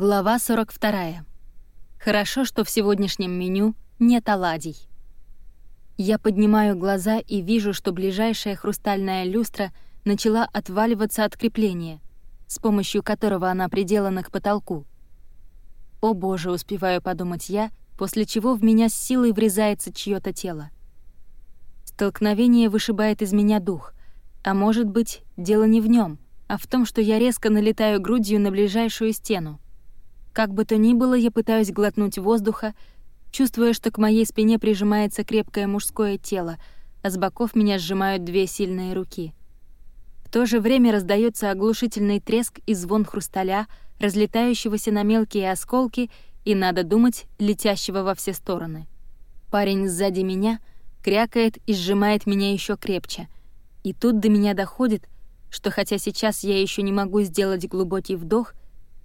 Глава 42. Хорошо, что в сегодняшнем меню нет оладий. Я поднимаю глаза и вижу, что ближайшая хрустальная люстра начала отваливаться от крепления, с помощью которого она приделана к потолку. О боже, успеваю подумать я, после чего в меня с силой врезается чьё то тело. Столкновение вышибает из меня дух, а может быть, дело не в нем, а в том, что я резко налетаю грудью на ближайшую стену. Как бы то ни было, я пытаюсь глотнуть воздуха, чувствуя, что к моей спине прижимается крепкое мужское тело, а с боков меня сжимают две сильные руки. В то же время раздается оглушительный треск и звон хрусталя, разлетающегося на мелкие осколки и, надо думать, летящего во все стороны. Парень сзади меня крякает и сжимает меня еще крепче. И тут до меня доходит, что хотя сейчас я еще не могу сделать глубокий вдох —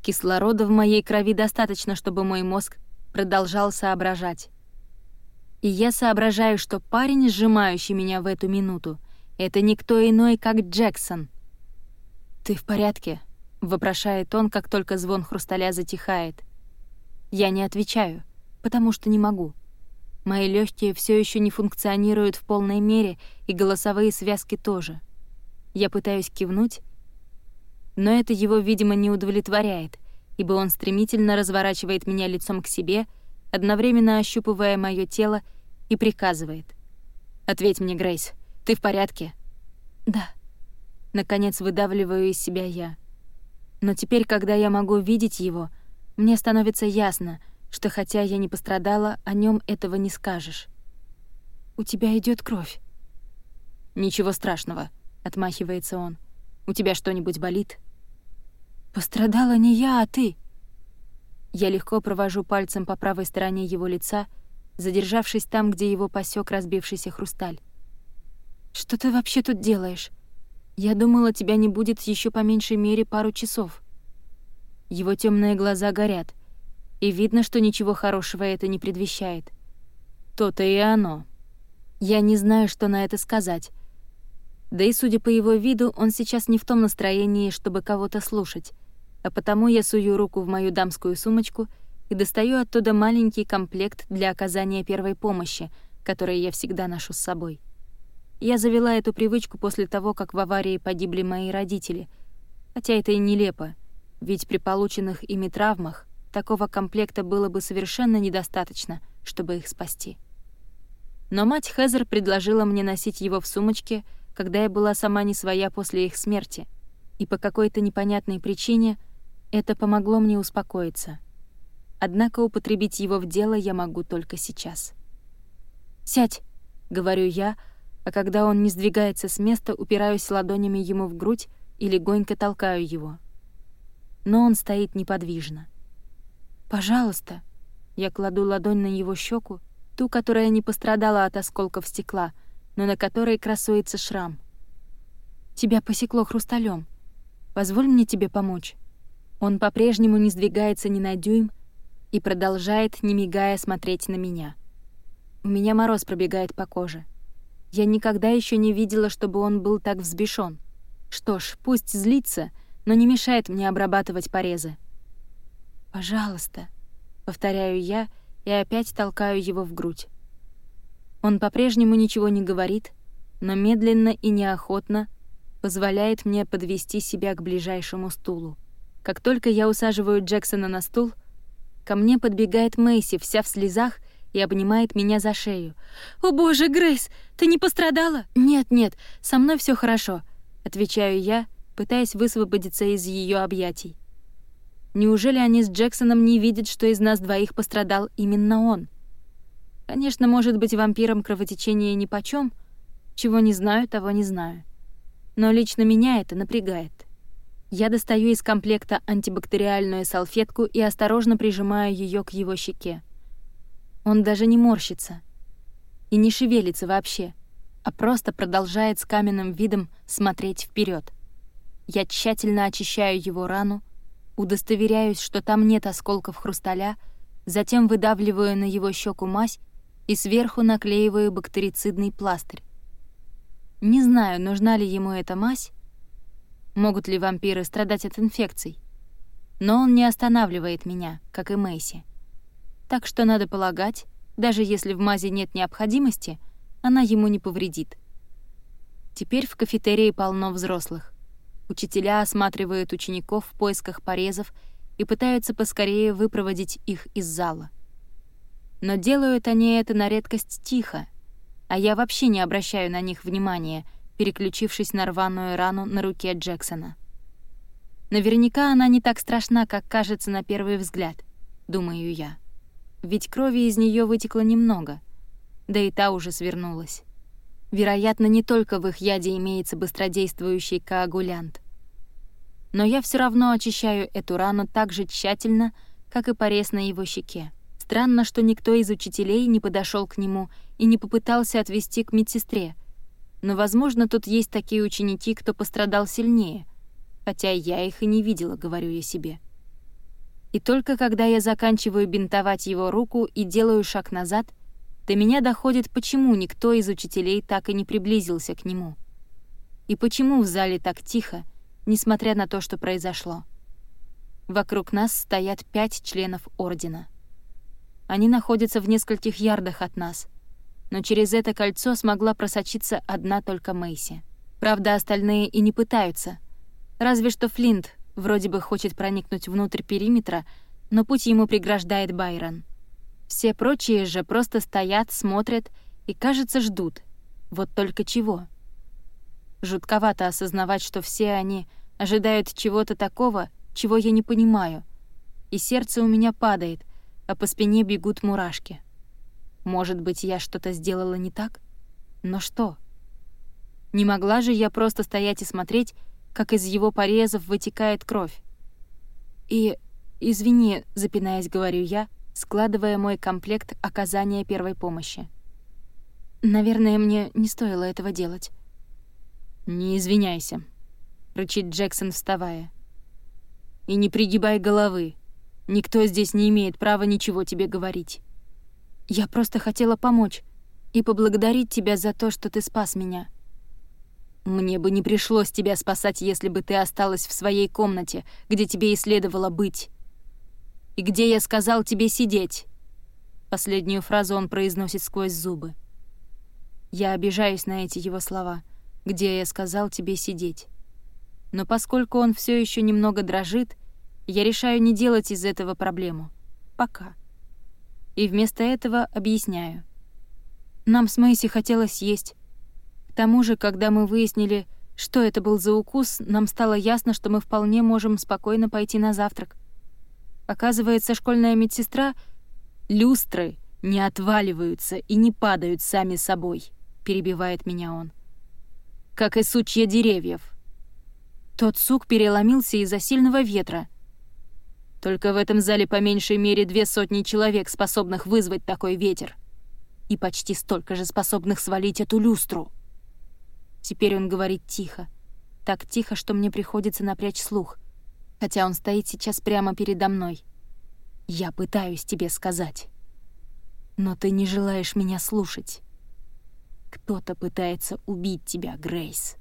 Кислорода в моей крови достаточно, чтобы мой мозг продолжал соображать. И я соображаю, что парень, сжимающий меня в эту минуту, это никто иной, как Джексон. «Ты в порядке?» — вопрошает он, как только звон хрусталя затихает. Я не отвечаю, потому что не могу. Мои легкие все еще не функционируют в полной мере, и голосовые связки тоже. Я пытаюсь кивнуть, но это его, видимо, не удовлетворяет, ибо он стремительно разворачивает меня лицом к себе, одновременно ощупывая моё тело, и приказывает. «Ответь мне, Грейс, ты в порядке?» «Да». Наконец выдавливаю из себя я. Но теперь, когда я могу видеть его, мне становится ясно, что хотя я не пострадала, о нём этого не скажешь. «У тебя идёт кровь». «Ничего страшного», — отмахивается он. «У тебя что-нибудь болит?» «Пострадала не я, а ты!» Я легко провожу пальцем по правой стороне его лица, задержавшись там, где его посек разбившийся хрусталь. «Что ты вообще тут делаешь? Я думала, тебя не будет еще по меньшей мере пару часов». Его темные глаза горят, и видно, что ничего хорошего это не предвещает. То-то и оно. Я не знаю, что на это сказать. Да и, судя по его виду, он сейчас не в том настроении, чтобы кого-то слушать а потому я сую руку в мою дамскую сумочку и достаю оттуда маленький комплект для оказания первой помощи, который я всегда ношу с собой. Я завела эту привычку после того, как в аварии погибли мои родители, хотя это и нелепо, ведь при полученных ими травмах такого комплекта было бы совершенно недостаточно, чтобы их спасти. Но мать Хезер предложила мне носить его в сумочке, когда я была сама не своя после их смерти, и по какой-то непонятной причине — это помогло мне успокоиться. Однако употребить его в дело я могу только сейчас. «Сядь», — говорю я, а когда он не сдвигается с места, упираюсь ладонями ему в грудь и легонько толкаю его. Но он стоит неподвижно. «Пожалуйста», — я кладу ладонь на его щеку, ту, которая не пострадала от осколков стекла, но на которой красуется шрам. «Тебя посекло хрусталем. Позволь мне тебе помочь». Он по-прежнему не сдвигается ни на дюйм и продолжает, не мигая, смотреть на меня. У меня мороз пробегает по коже. Я никогда еще не видела, чтобы он был так взбешен. Что ж, пусть злится, но не мешает мне обрабатывать порезы. «Пожалуйста», — повторяю я и опять толкаю его в грудь. Он по-прежнему ничего не говорит, но медленно и неохотно позволяет мне подвести себя к ближайшему стулу. Как только я усаживаю Джексона на стул, ко мне подбегает Мэйси, вся в слезах, и обнимает меня за шею. «О боже, Грейс, ты не пострадала?» «Нет, нет, со мной все хорошо», — отвечаю я, пытаясь высвободиться из ее объятий. Неужели они с Джексоном не видят, что из нас двоих пострадал именно он? Конечно, может быть, вампирам кровотечение нипочём. Чего не знаю, того не знаю. Но лично меня это напрягает. Я достаю из комплекта антибактериальную салфетку и осторожно прижимаю ее к его щеке. Он даже не морщится и не шевелится вообще, а просто продолжает с каменным видом смотреть вперед. Я тщательно очищаю его рану, удостоверяюсь, что там нет осколков хрусталя, затем выдавливаю на его щеку мазь и сверху наклеиваю бактерицидный пластырь. Не знаю, нужна ли ему эта мазь, Могут ли вампиры страдать от инфекций? Но он не останавливает меня, как и Мэйси. Так что надо полагать, даже если в мазе нет необходимости, она ему не повредит. Теперь в кафетерии полно взрослых. Учителя осматривают учеников в поисках порезов и пытаются поскорее выпроводить их из зала. Но делают они это на редкость тихо, а я вообще не обращаю на них внимания, переключившись на рваную рану на руке Джексона. Наверняка она не так страшна, как кажется на первый взгляд, думаю я. Ведь крови из нее вытекло немного, да и та уже свернулась. Вероятно, не только в их яде имеется быстродействующий коагулянт. Но я все равно очищаю эту рану так же тщательно, как и порез на его щеке. Странно, что никто из учителей не подошел к нему и не попытался отвести к медсестре. Но, возможно, тут есть такие ученики, кто пострадал сильнее. Хотя я их и не видела, говорю я себе. И только когда я заканчиваю бинтовать его руку и делаю шаг назад, до меня доходит, почему никто из учителей так и не приблизился к нему. И почему в зале так тихо, несмотря на то, что произошло. Вокруг нас стоят пять членов Ордена. Они находятся в нескольких ярдах от нас, но через это кольцо смогла просочиться одна только Мэйси. Правда, остальные и не пытаются. Разве что Флинт Вроде бы хочет проникнуть внутрь периметра, но путь ему преграждает Байрон. Все прочие же просто стоят, смотрят и, кажется, ждут. Вот только чего? Жутковато осознавать, что все они ожидают чего-то такого, чего я не понимаю. И сердце у меня падает, а по спине бегут мурашки. Может быть, я что-то сделала не так? Но что? Не могла же я просто стоять и смотреть, как из его порезов вытекает кровь. И, извини, запинаясь, говорю я, складывая мой комплект оказания первой помощи. Наверное, мне не стоило этого делать. «Не извиняйся», — рычит Джексон, вставая. «И не пригибай головы. Никто здесь не имеет права ничего тебе говорить. Я просто хотела помочь и поблагодарить тебя за то, что ты спас меня. Мне бы не пришлось тебя спасать, если бы ты осталась в своей комнате, где тебе и следовало быть. И где я сказал тебе сидеть. Последнюю фразу он произносит сквозь зубы. Я обижаюсь на эти его слова, где я сказал тебе сидеть. Но поскольку он все еще немного дрожит, я решаю не делать из этого проблему. Пока. И вместо этого объясняю. Нам с Мэйси хотелось есть, к тому же, когда мы выяснили, что это был за укус, нам стало ясно, что мы вполне можем спокойно пойти на завтрак. Оказывается, школьная медсестра... «Люстры не отваливаются и не падают сами собой», — перебивает меня он. «Как и сучья деревьев». Тот сук переломился из-за сильного ветра. Только в этом зале по меньшей мере две сотни человек, способных вызвать такой ветер. И почти столько же способных свалить эту люстру. Теперь он говорит тихо. Так тихо, что мне приходится напрячь слух. Хотя он стоит сейчас прямо передо мной. Я пытаюсь тебе сказать. Но ты не желаешь меня слушать. Кто-то пытается убить тебя, Грейс.